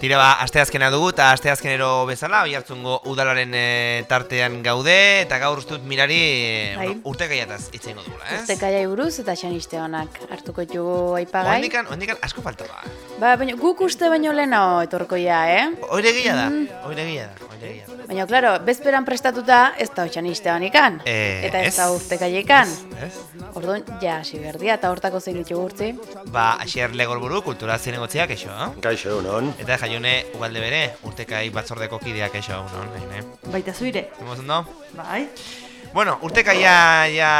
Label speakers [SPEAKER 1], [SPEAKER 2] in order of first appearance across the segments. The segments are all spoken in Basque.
[SPEAKER 1] Tira ba, asteazkena dugu eta asteazkenero bezala oihartzungo udalaren e, tartean gaude eta gaur ustut mirari e,
[SPEAKER 2] Bai.
[SPEAKER 1] urtekaiataz hitz eingo dugula, ez?
[SPEAKER 2] Urtekaiai buruz eta xaniste honak hartuko ditugu aipagai.
[SPEAKER 1] Ondikan, ondikan asko falta ba.
[SPEAKER 2] Ba, baina guk uste baino lehenago etorko ja, eh?
[SPEAKER 1] Oire gila da, oire gila da, oire gila da.
[SPEAKER 2] Baina, klaro, bezperan prestatuta ez da xaniste honikan.
[SPEAKER 1] Eh,
[SPEAKER 2] eta ez
[SPEAKER 1] ez.
[SPEAKER 2] da urtekaiekan.
[SPEAKER 1] Ez?
[SPEAKER 2] Orduan, ja, hasi berdia eta hortako zein ditugu urtzi.
[SPEAKER 1] Ba, asier legorburu kultura zinegotziak eixo, eh?
[SPEAKER 3] Kaixo, non?
[SPEAKER 1] Eta jaione ugalde bere, urtekai batzordeko kideak eixo, non, jaione.
[SPEAKER 4] Baita zuire.
[SPEAKER 1] Zimos ondo?
[SPEAKER 4] Bai.
[SPEAKER 1] Bueno, urtekaia ja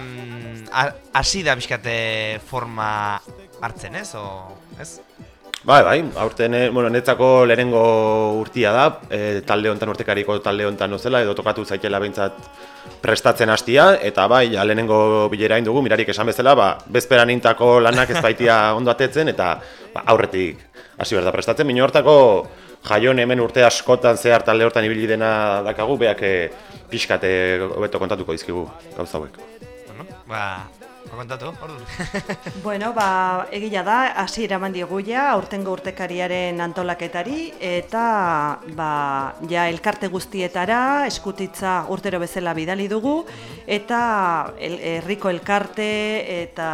[SPEAKER 1] mm, ha- hasi da bizkate forma hartzen, ez? O, ez?
[SPEAKER 3] Bai, bai, aurten, eh, bueno, netzako lehenengo urtia da, e, talde hontan urtekariko talde hontan nozela, edo tokatu zaitela behintzat prestatzen hastia, eta bai, ja, lehenengo bilera dugu, mirarik esan bezala, ba, bezperan intako lanak ez baitia ondo atetzen, eta ba, aurretik hasi behar da prestatzen. Mino hortako jaion hemen urte askotan zehar talde hortan ibili dena dakagu, beak e, pixkate hobeto kontatuko dizkigu gauza hauek.
[SPEAKER 1] Bueno, ba kontatu, orduan.
[SPEAKER 4] Bueno, ba, egia da, hasi eraman diogu ja, aurtengo urtekariaren antolaketari, eta ba, ja elkarte guztietara, eskutitza urtero bezala bidali dugu, eta el, herriko elkarte eta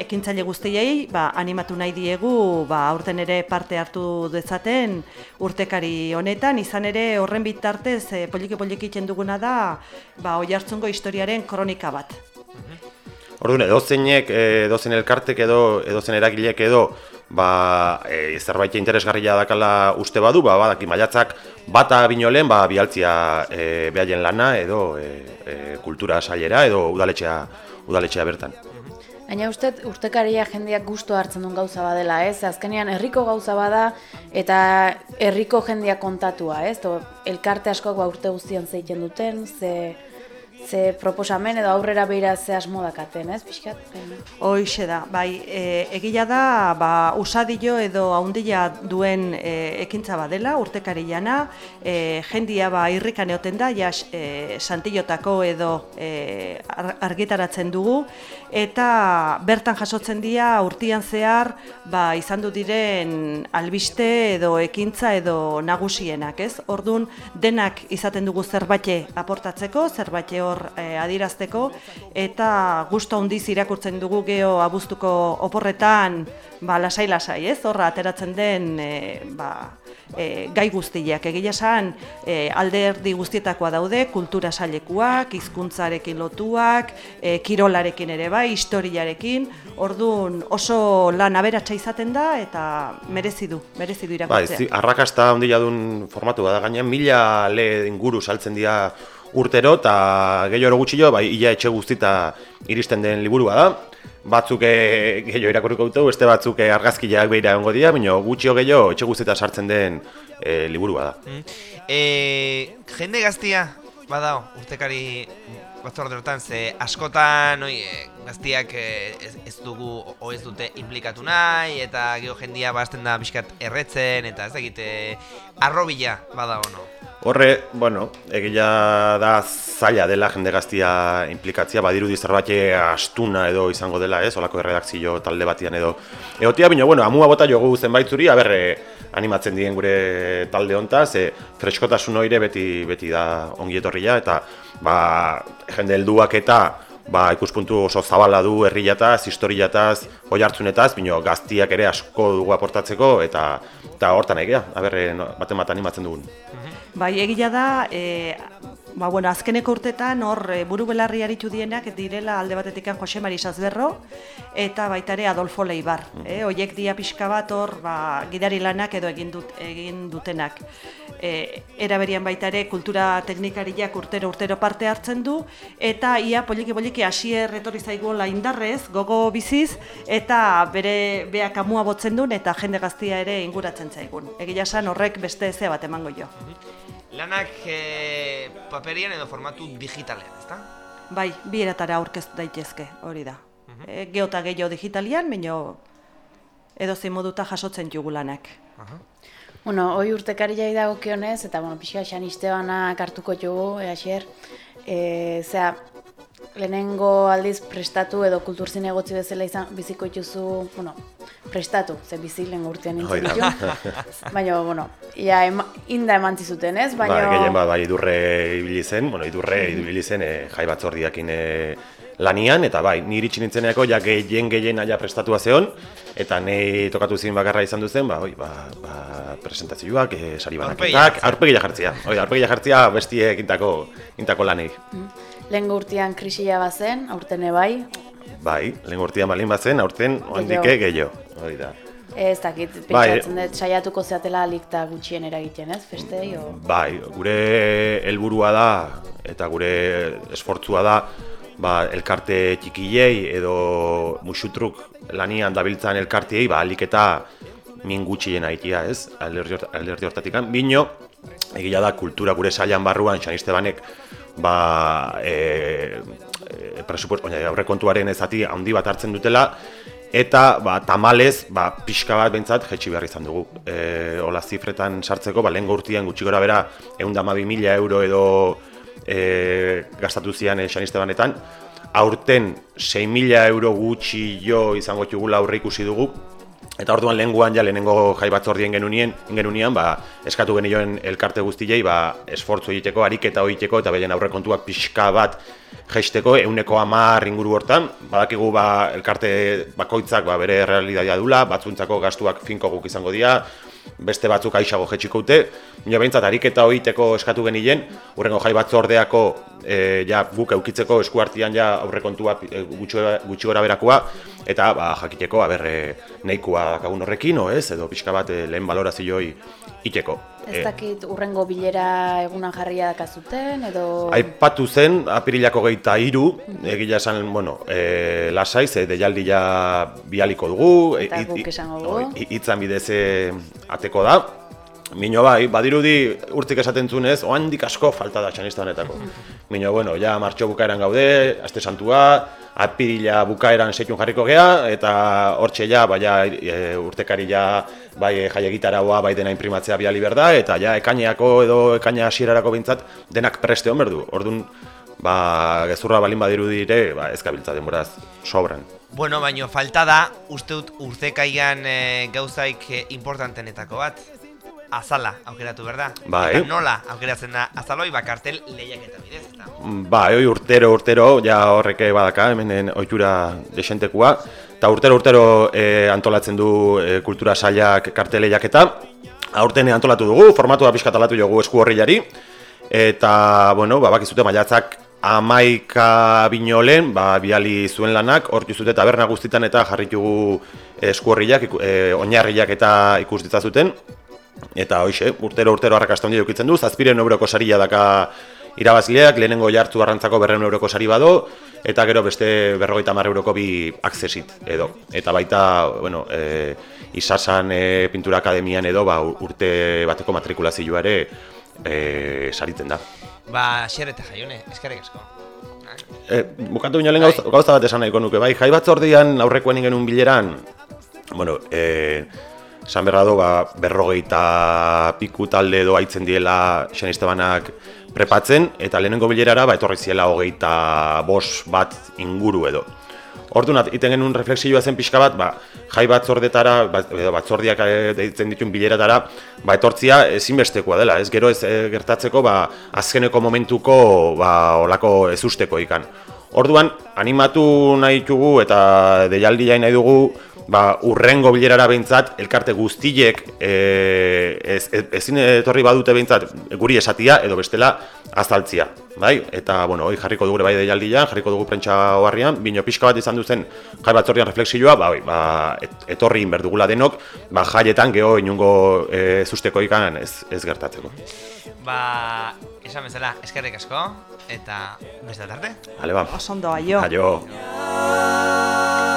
[SPEAKER 4] ekintzaile guztiei ba, animatu nahi diegu ba, aurten ere parte hartu dezaten urtekari honetan, izan ere horren bitartez e, poliki-poliki duguna da ba, oi historiaren kronika bat.
[SPEAKER 3] Orduan, edozeinek, edozein elkartek edo, edozein eragilek edo, ba, e, zerbait interesgarria dakala uste badu, ba, badaki maiatzak bata binolen, ba, bialtzia e, behaien lana edo e, e, kultura sailera edo udaletxea, udaletxea bertan.
[SPEAKER 2] Baina uste urtekaria jendeak gustu hartzen duen gauza badela, ez? Azkenean herriko gauza bada eta herriko jendeak kontatua, ez? To, elkarte askoak ba urte guztian zeiten duten, ze, ze proposamen edo aurrera beira ze asmo dakaten, ez? Pixkat?
[SPEAKER 4] Hoixe da, bai, e, egila da, ba, usadillo edo haundila duen e, ekintza badela, urtekari jana, e, jendia ba, irrikan eoten da, jas, e, santillotako edo e, ar- argitaratzen dugu, eta bertan jasotzen dira urtian zehar, ba, izan du diren albiste edo ekintza edo nagusienak, ez? Ordun denak izaten dugu zerbait aportatzeko, zerbait hor e, adirazteko, eta gusto handiz irakurtzen dugu geho abuztuko oporretan, ba, lasai-lasai, ez? Horra ateratzen den, e, ba, e, gai guztiak. Egia esan, e, alderdi guztietakoa daude, kultura sailekuak, hizkuntzarekin lotuak, e, kirolarekin ere bai, historiarekin, ordun oso lan aberatsa izaten da eta merezi du, merezi du
[SPEAKER 3] Ba,
[SPEAKER 4] irakurtzea.
[SPEAKER 3] ez, arrakasta ondila duen formatu bada gainean, mila le inguru saltzen dira urtero, eta gehiago gutxio, bai, ia etxe guztita iristen den liburua da. Batzuk e, gehiago irakurriko dute, beste batzuk e, argazkiak behira egongo dira, baina gutxio gehiago etxe guztita sartzen den e, liburua da.
[SPEAKER 1] Mm. E, jende gaztia, badao, urtekari batzorde hortan, ze askotan oi, e, gaztiak e, ez, ez dugu o ez dute implikatu nahi, eta geho jendia bazten da bizkat erretzen, eta ez egite arrobila badao, no?
[SPEAKER 3] Horre, bueno, egia da zaila dela jende gaztia implikatzia, badirudi zerbait astuna edo izango dela, ez, olako erredakzio talde batian edo. Egotia, baina, bueno, amua bota jogu zenbait zuri, aber, eh, animatzen dien gure talde hontaz, e, freskotasun hoire beti, beti da ongi etorria, eta, ba, jende helduak eta, ba, ikuspuntu oso zabala du herriataz, historiataz, oi hartzunetaz, bino gaztiak ere asko dugu aportatzeko, eta, eta hortan egia, aber, eh, baten bat animatzen dugun.
[SPEAKER 4] Bai, egia da, e, ba, bueno, azkeneko urtetan hor e, buru belarri aritu dienak direla alde batetik Jose Mari Sazberro eta baita ere Adolfo Leibar. E, oiek dia pixka bat hor ba, gidari lanak edo egin, dut, egin dutenak. E, era berian baita ere kultura teknikariak urtero urtero parte hartzen du eta ia poliki poliki hasier etorri zaigu indarrez, gogo biziz eta bere beak amua botzen duen eta jende gaztia ere inguratzen zaigun. Egia esan horrek beste ze bat emango jo.
[SPEAKER 1] Lanak e, paperian edo formatu digitalean, ezta?
[SPEAKER 4] Bai, bi eratara aurkez daitezke, hori da. E, geota gehiago digitalian, baino edo zein moduta jasotzen jugu lanak.
[SPEAKER 1] Aha.
[SPEAKER 2] Bueno, hoi urtekari jai dago kionez, eta bueno, pixka xan istebanak hartuko jugu, eaxer. E, zera, lehenengo aldiz prestatu edo kultur zinegotzi bezala izan biziko ituzu, bueno, prestatu, ze bizi lehen urtean nintzen. Baina, bueno, ia, ema, inda eman zizuten, ez? Baina,
[SPEAKER 3] Ba, gehien bat, bai, idurre ibili zen, bueno, idurre ibili zen e, jai batzordiakin e, lanian, eta bai, niri iritsi nintzeneako, ja gehien gehien aia prestatua zeon, eta nei tokatu zin bakarra izan duzen, ba, oi, ba, ba, presentazioak, e, sari banaketak, aurpegia jartzia, oi, aurpegia jartzia bestiek intako, intako lanei.
[SPEAKER 2] Lehen urtean krisia bazen, aurten bai,
[SPEAKER 3] Bai, lehen urtean balin bazen, aurten ondike gehiago, hori da.
[SPEAKER 2] ez dakit,
[SPEAKER 3] Bai.
[SPEAKER 2] pentsatzen dut, saiatuko zeatela alikta gutxien eragiten, ez? Festei, o...
[SPEAKER 3] Bai, gure helburua da eta gure esfortzua da ba, elkarte txikilei edo musutruk lanian dabiltzan elkartiei ba, alik eta min gutxien aitia, ez? Alderdi hort- alderdi hortatik. Bino, egia da kultura gure sailan barruan, Xanistebanek ba, e, e, presupuest, oina, aurrekontuaren ezati handi bat hartzen dutela, eta ba, tamalez, ba, pixka bat bentsat jetxi behar izan dugu. E, ola zifretan sartzeko, ba, lehen urtean gutxi gora bera, egun mila euro edo e, gastatu zian e, Xanistebanetan, aurten 6.000 euro gutxi jo izango txugula aurre ikusi dugu, Eta orduan lehenguan ja lehenengo jai batzordien genunien, genunian, ba, eskatu genioen elkarte guztiei ba, esfortzu egiteko, ariketa egiteko eta beren aurrekontuak pixka bat jaisteko euneko hamar inguru hortan. Badakigu ba, elkarte bakoitzak ba, bere realitatea dula, batzuntzako gastuak finko guk izango dira, beste batzuk aixago jetxiko dute. Nio behintzat, ariketa egiteko eskatu genien, urrengo jai batzordeako e, ja, guk eukitzeko eskuartian ja aurrekontua e, gutxi, gutxi gora berakoa, eta ba, jakiteko, aber, e, nahikoa dakagun horrekin, o ez, edo pixka bat e, lehen balorazioi iteko.
[SPEAKER 2] Ez dakit urrengo bilera egunan jarria dakazuten, edo...
[SPEAKER 3] Aipatu zen, apirilako geita iru, egila esan, bueno, e, lasai, ze deialdi ja bialiko dugu, e,
[SPEAKER 2] Eta
[SPEAKER 3] hit-
[SPEAKER 2] guk esango dugu.
[SPEAKER 3] hitzan bidez e, ateko da. Mino bai, badirudi urtik esaten zunez, oandik asko falta da txanista honetako. Mino, bueno, ja martxo bukaeran gaude, aste santua, apirila bukaeran seitun jarriko gea, eta hortxe ja, bai, e, urtekari ja, bai e, jai egitaragoa, bai dena imprimatzea biali berda, eta ja, ekaineako edo ekaina hasierarako bintzat, denak preste hon berdu. Orduan, ba, gezurra balin badirudi ere, ba, ez gabiltza denboraz, sobran.
[SPEAKER 1] Bueno, baino falta da, uste dut urtekaian e, gauzaik e, importantenetako bat. Azala aukeratu berda.
[SPEAKER 3] Bai.
[SPEAKER 1] Eta nola aukeratzen da azaloi, ba kartel lehiak eta bidez, eta.
[SPEAKER 3] Ba, oi urtero urtero ja horreke badaka hemenen ohitura desentekua eta urtero urtero e, antolatzen du e, kultura sailak karteleiak eta aurten antolatu dugu, formatua pixkat aldatu jogu esku horrilari eta, bueno, ba, bakizute maiatzak amaika binolen, ba, biali zuen lanak, hor juzute taberna guztitan eta jarritugu esku horrilak, iku- e, oinarriak eta ikus ditzazuten. Eta hoxe, urtero urtero arrakasta handia edukitzen du, zazpiren euroko saria daka irabazleak, lehenengo jartzu arrantzako berren euroko sari bado, eta gero beste berrogeita mar euroko bi aksesit edo. Eta baita, bueno, e, isasan e, pintura akademian edo, ba, urte bateko matrikulazioa ere e, saritzen da.
[SPEAKER 1] Ba, xer eta jaione, eskerrik asko.
[SPEAKER 3] E, bukatu bino lehen gauza, gauza bat esan nahiko nuke, bai, jai batzordian aurrekoan genuen bileran, bueno, e, esan berra do, ba, berrogeita piku talde edo aitzen diela Xenistebanak prepatzen, eta lehenengo bilerara ba, etorri ziela hogeita bos bat inguru edo. Orduan, iten genuen refleksioa zen pixka bat, ba, jai batzordetara, ba, edo batzordiak eh, deitzen dituen bileratara, ba, etortzia ezinbestekoa dela, ez gero ez eh, gertatzeko, ba, azkeneko momentuko, ba, olako ezusteko ikan. Orduan, animatu nahi ditugu eta deialdi nahi dugu, ba, urrengo bilerara behintzat, elkarte guztiek e, ez, ez, ezin etorri badute behintzat guri esatia edo bestela azaltzia. Bai? Eta, bueno, hoi jarriko dugu bai deialdian, jarriko dugu prentsa oharrian, bino pixka bat izan duzen jai batzorrian refleksioa, ba, ba, et, etorri inberdugula denok, ba, jaietan geho inungo e, zusteko ikan ez, ez gertatzeko.
[SPEAKER 1] Ba, esan bezala, eskerrik asko, eta beste arte.
[SPEAKER 3] Hale, ba.
[SPEAKER 4] Osondo, aio.
[SPEAKER 3] Aio.